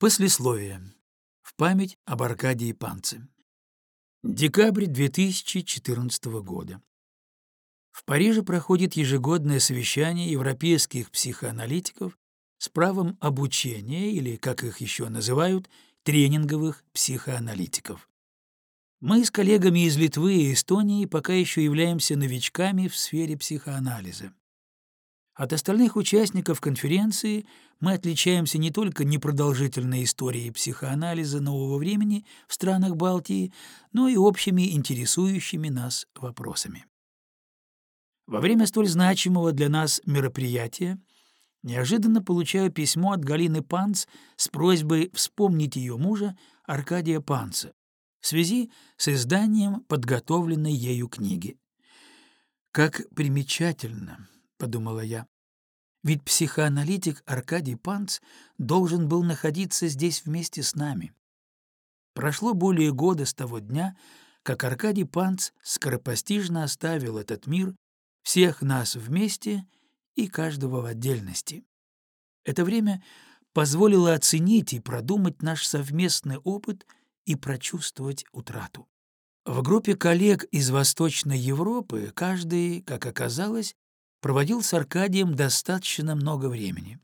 Послесловие. В память об Аркадии Панце. Декабрь 2014 года. В Париже проходит ежегодное совещание европейских психоаналитиков с правом обучения, или, как их еще называют, тренинговых психоаналитиков. Мы с коллегами из Литвы и Эстонии пока еще являемся новичками в сфере психоанализа. От остальных участников конференции мы отличаемся не только непродолжительной историей психоанализа нового времени в странах Балтии, но и общими интересующими нас вопросами. Во время столь значимого для нас мероприятия неожиданно получаю письмо от Галины Панц с просьбой вспомнить ее мужа Аркадия Панца в связи с изданием подготовленной ею книги. Как примечательно, — подумала я. Ведь психоаналитик Аркадий Панц должен был находиться здесь вместе с нами. Прошло более года с того дня, как Аркадий Панц скоропостижно оставил этот мир, всех нас вместе и каждого в отдельности. Это время позволило оценить и продумать наш совместный опыт и прочувствовать утрату. В группе коллег из Восточной Европы каждый, как оказалось, проводил с Аркадием достаточно много времени.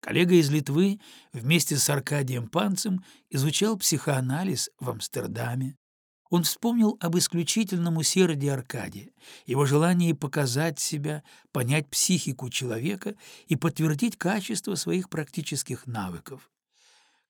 Коллега из Литвы вместе с Аркадием Панцем изучал психоанализ в Амстердаме. Он вспомнил об исключительном усердии Аркадия, его желании показать себя, понять психику человека и подтвердить качество своих практических навыков.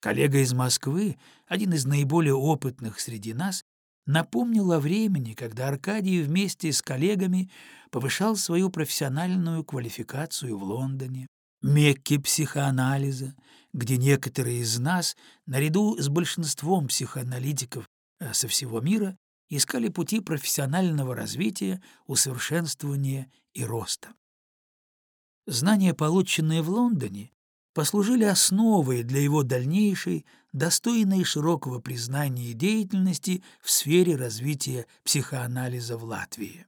Коллега из Москвы, один из наиболее опытных среди нас, напомнил о времени, когда Аркадий вместе с коллегами повышал свою профессиональную квалификацию в Лондоне, Мекке психоанализа, где некоторые из нас, наряду с большинством психоаналитиков э, со всего мира, искали пути профессионального развития, усовершенствования и роста. Знания, полученные в Лондоне, послужили основой для его дальнейшей, достойной широкого признания деятельности в сфере развития психоанализа в Латвии.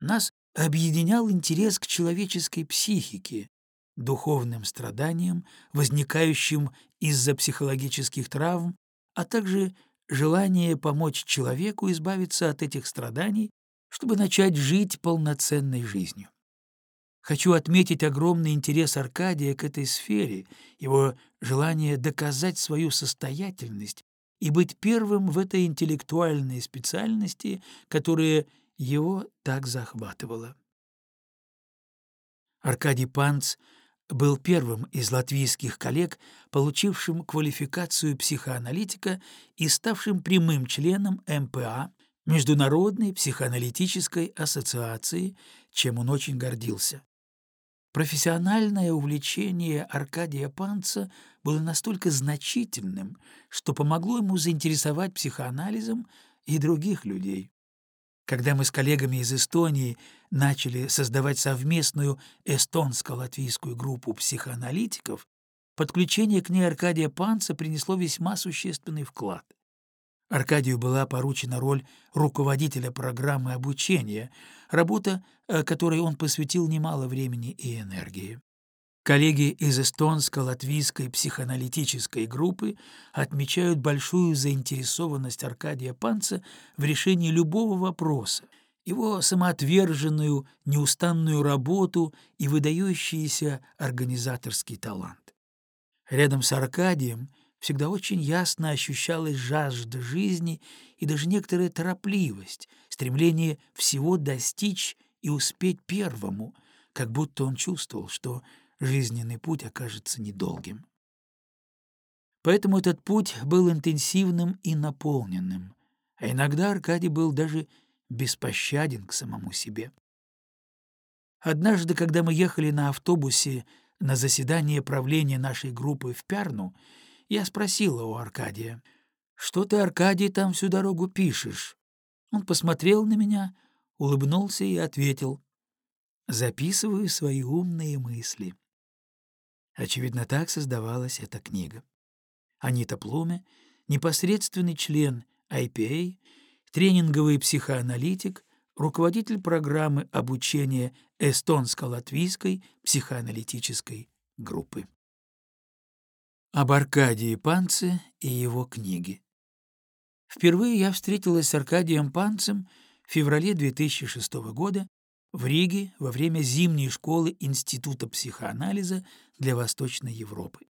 Нас объединял интерес к человеческой психике, духовным страданиям, возникающим из-за психологических травм, а также желание помочь человеку избавиться от этих страданий, чтобы начать жить полноценной жизнью. Хочу отметить огромный интерес Аркадия к этой сфере, его желание доказать свою состоятельность и быть первым в этой интеллектуальной специальности, которая его так захватывала. Аркадий Панц был первым из латвийских коллег, получившим квалификацию психоаналитика и ставшим прямым членом МПА, Международной психоаналитической ассоциации, чем он очень гордился. Профессиональное увлечение Аркадия Панца было настолько значительным, что помогло ему заинтересовать психоанализом и других людей. Когда мы с коллегами из Эстонии начали создавать совместную эстонско-латвийскую группу психоаналитиков, подключение к ней Аркадия Панца принесло весьма существенный вклад. Аркадию была поручена роль руководителя программы обучения, работа, э, которой он посвятил немало времени и энергии. Коллеги из эстонско-латвийской психоаналитической группы отмечают большую заинтересованность Аркадия Панца в решении любого вопроса, его самоотверженную, неустанную работу и выдающийся организаторский талант. Рядом с Аркадием всегда очень ясно ощущалась жажда жизни и даже некоторая торопливость, стремление всего достичь и успеть первому, как будто он чувствовал, что жизненный путь окажется недолгим. Поэтому этот путь был интенсивным и наполненным, а иногда Аркадий был даже беспощаден к самому себе. Однажды, когда мы ехали на автобусе на заседание правления нашей группы в Пярну, я спросила у Аркадия, «Что ты, Аркадий, там всю дорогу пишешь?» Он посмотрел на меня, улыбнулся и ответил, «Записываю свои умные мысли». Очевидно, так создавалась эта книга. Анита Плуме, непосредственный член IPA, тренинговый психоаналитик, руководитель программы обучения эстонско-латвийской психоаналитической группы. Об Аркадии Панце и его книге. Впервые я встретилась с Аркадием Панцем в феврале 2006 года в Риге во время зимней школы Института психоанализа для Восточной Европы.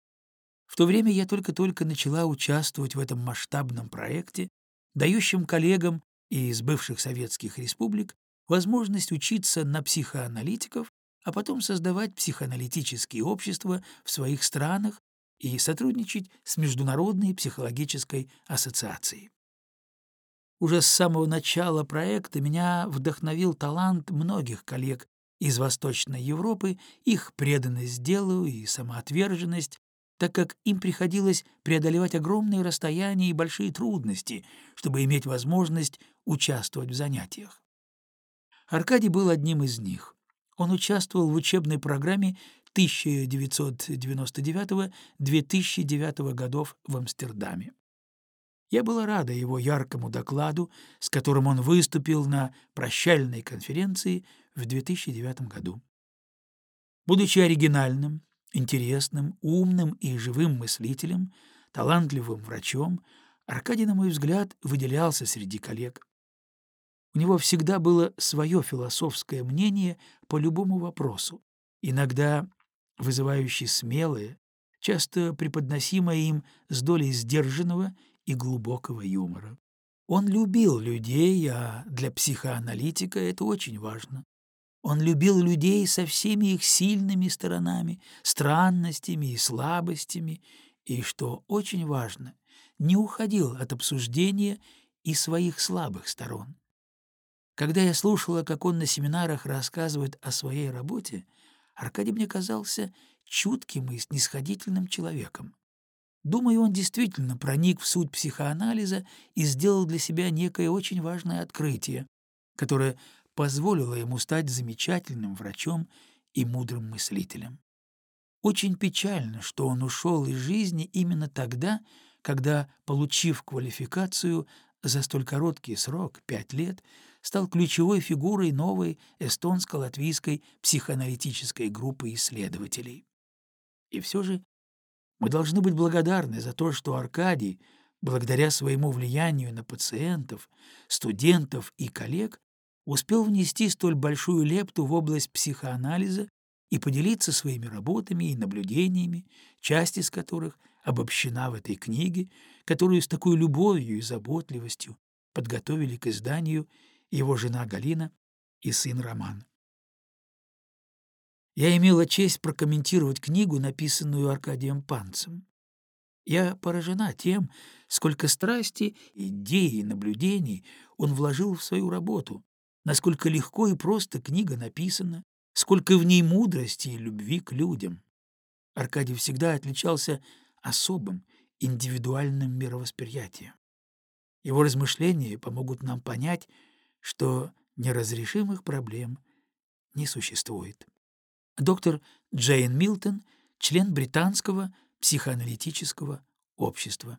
В то время я только-только начала участвовать в этом масштабном проекте, дающем коллегам из бывших советских республик возможность учиться на психоаналитиков, а потом создавать психоаналитические общества в своих странах и сотрудничать с Международной психологической ассоциацией. Уже с самого начала проекта меня вдохновил талант многих коллег из Восточной Европы, их преданность делу и самоотверженность, так как им приходилось преодолевать огромные расстояния и большие трудности, чтобы иметь возможность участвовать в занятиях. Аркадий был одним из них. Он участвовал в учебной программе 1999-2009 годов в Амстердаме. Я была рада его яркому докладу, с которым он выступил на прощальной конференции в 2009 году. Будучи оригинальным, интересным, умным и живым мыслителем, талантливым врачом, Аркадий, на мой взгляд, выделялся среди коллег. У него всегда было свое философское мнение по любому вопросу, иногда вызывающее смелое, часто преподносимое им с долей сдержанного и глубокого юмора. Он любил людей, а для психоаналитика это очень важно. Он любил людей со всеми их сильными сторонами, странностями и слабостями, и, что очень важно, не уходил от обсуждения и своих слабых сторон. Когда я слушала, как он на семинарах рассказывает о своей работе, Аркадий мне казался чутким и снисходительным человеком. Думаю, он действительно проник в суть психоанализа и сделал для себя некое очень важное открытие, которое позволило ему стать замечательным врачом и мудрым мыслителем. Очень печально, что он ушел из жизни именно тогда, когда, получив квалификацию за столь короткий срок, пять лет, стал ключевой фигурой новой эстонско-латвийской психоаналитической группы исследователей. И все же мы должны быть благодарны за то, что Аркадий, благодаря своему влиянию на пациентов, студентов и коллег, успел внести столь большую лепту в область психоанализа и поделиться своими работами и наблюдениями, часть из которых обобщена в этой книге, которую с такой любовью и заботливостью подготовили к изданию его жена Галина и сын Роман. Я имела честь прокомментировать книгу, написанную Аркадием Панцем. Я поражена тем, сколько страсти, идей и наблюдений он вложил в свою работу, насколько легко и просто книга написана, сколько в ней мудрости и любви к людям. Аркадий всегда отличался особым, индивидуальным мировосприятием. Его размышления помогут нам понять, что неразрешимых проблем не существует доктор Джейн Милтон, член британского психоаналитического общества.